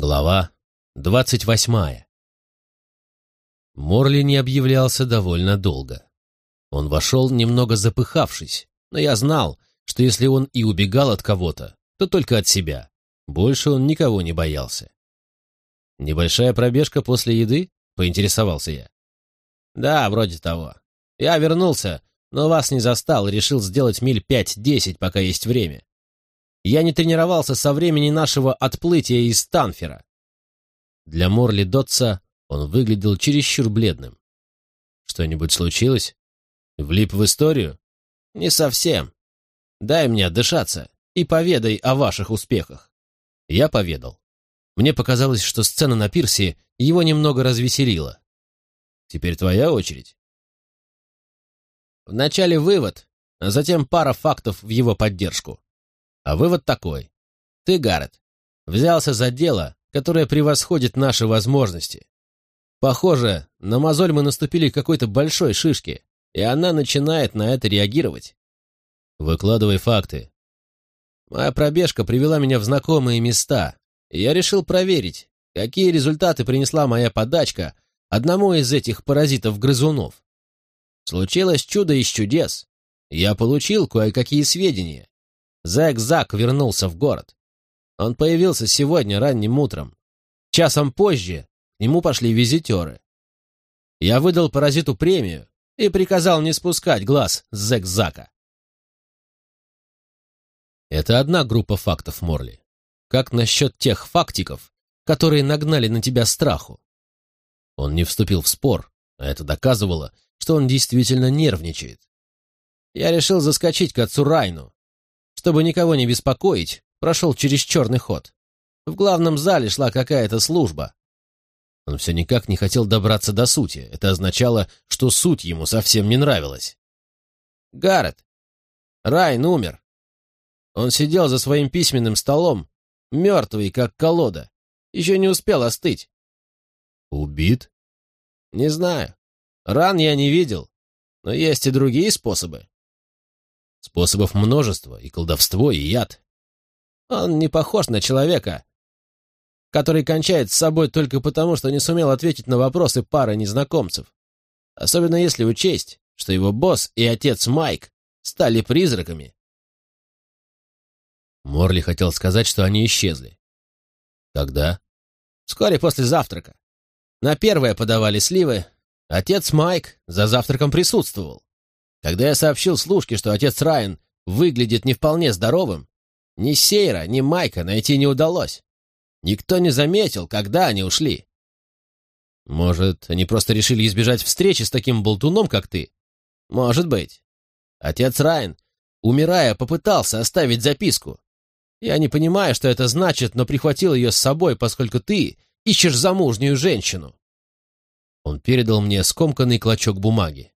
Глава двадцать восьмая. Морли не объявлялся довольно долго. Он вошел, немного запыхавшись, но я знал, что если он и убегал от кого-то, то только от себя. Больше он никого не боялся. «Небольшая пробежка после еды?» — поинтересовался я. «Да, вроде того. Я вернулся, но вас не застал и решил сделать миль пять-десять, пока есть время. Я не тренировался со времени нашего отплытия из Станфера. Для Морли Дотса он выглядел чересчур бледным. Что-нибудь случилось? Влип в историю? Не совсем. Дай мне отдышаться и поведай о ваших успехах. Я поведал. Мне показалось, что сцена на пирсе его немного развеселила. Теперь твоя очередь. Вначале вывод, а затем пара фактов в его поддержку. А вывод такой. Ты, Гаррет, взялся за дело, которое превосходит наши возможности. Похоже, на мозоль мы наступили какой-то большой шишке, и она начинает на это реагировать. Выкладывай факты. Моя пробежка привела меня в знакомые места, и я решил проверить, какие результаты принесла моя подачка одному из этих паразитов-грызунов. Случилось чудо из чудес. Я получил кое-какие сведения, Зэк Зак вернулся в город. Он появился сегодня ранним утром. Часом позже к нему пошли визитеры. Я выдал паразиту премию и приказал не спускать глаз с Зэк Зака. Это одна группа фактов, Морли. Как насчет тех фактиков, которые нагнали на тебя страху? Он не вступил в спор, а это доказывало, что он действительно нервничает. Я решил заскочить к отцу Райну, чтобы никого не беспокоить, прошел через черный ход. В главном зале шла какая-то служба. Он все никак не хотел добраться до сути. Это означало, что суть ему совсем не нравилась. Гаррет. Райн умер. Он сидел за своим письменным столом, мертвый, как колода. Еще не успел остыть. Убит? Не знаю. Ран я не видел, но есть и другие способы. Способов множество, и колдовство, и яд. Он не похож на человека, который кончает с собой только потому, что не сумел ответить на вопросы пары незнакомцев. Особенно если учесть, что его босс и отец Майк стали призраками. Морли хотел сказать, что они исчезли. Когда? Вскоре после завтрака. На первое подавали сливы. Отец Майк за завтраком присутствовал. Когда я сообщил служке, что отец Райан выглядит не вполне здоровым, ни Сейра, ни Майка найти не удалось. Никто не заметил, когда они ушли. Может, они просто решили избежать встречи с таким болтуном, как ты? Может быть. Отец Райан, умирая, попытался оставить записку. Я не понимаю, что это значит, но прихватил ее с собой, поскольку ты ищешь замужнюю женщину. Он передал мне скомканный клочок бумаги.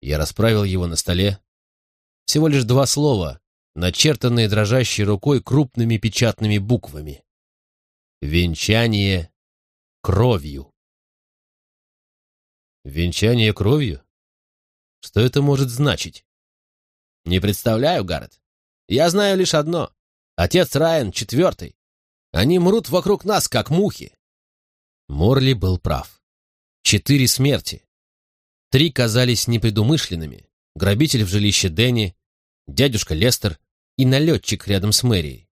Я расправил его на столе. Всего лишь два слова, начертанные дрожащей рукой крупными печатными буквами. Венчание кровью. Венчание кровью? Что это может значить? Не представляю, Гаррет. Я знаю лишь одно. Отец Райан четвертый. Они мрут вокруг нас, как мухи. Морли был прав. Четыре смерти. Три казались непредумышленными. Грабитель в жилище Дэнни, дядюшка Лестер и налетчик рядом с мэрией.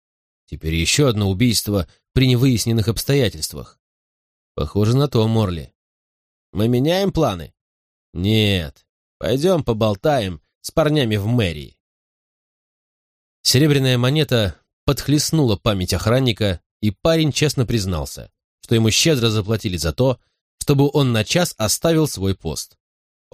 Теперь еще одно убийство при невыясненных обстоятельствах. Похоже на то, Морли. Мы меняем планы? Нет. Пойдем поболтаем с парнями в мэрии. Серебряная монета подхлестнула память охранника, и парень честно признался, что ему щедро заплатили за то, чтобы он на час оставил свой пост.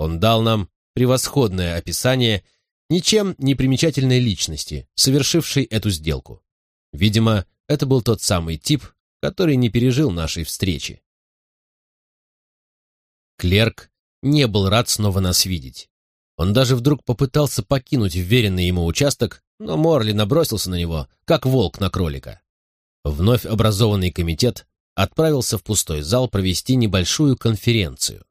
Он дал нам превосходное описание ничем не примечательной личности, совершившей эту сделку. Видимо, это был тот самый тип, который не пережил нашей встречи. Клерк не был рад снова нас видеть. Он даже вдруг попытался покинуть вверенный ему участок, но Морли набросился на него, как волк на кролика. Вновь образованный комитет отправился в пустой зал провести небольшую конференцию.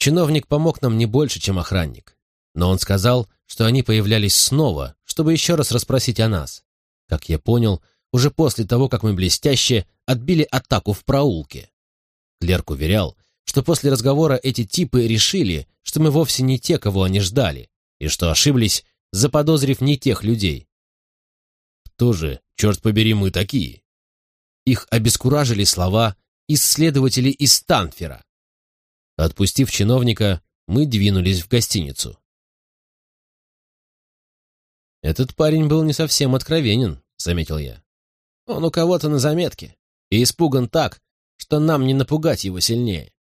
Чиновник помог нам не больше, чем охранник. Но он сказал, что они появлялись снова, чтобы еще раз расспросить о нас. Как я понял, уже после того, как мы блестяще отбили атаку в проулке. Клерк уверял, что после разговора эти типы решили, что мы вовсе не те, кого они ждали, и что ошиблись, заподозрив не тех людей. Кто же, черт побери, мы такие? Их обескуражили слова исследователей из Станфера. Отпустив чиновника, мы двинулись в гостиницу. «Этот парень был не совсем откровенен», — заметил я. «Он у кого-то на заметке и испуган так, что нам не напугать его сильнее.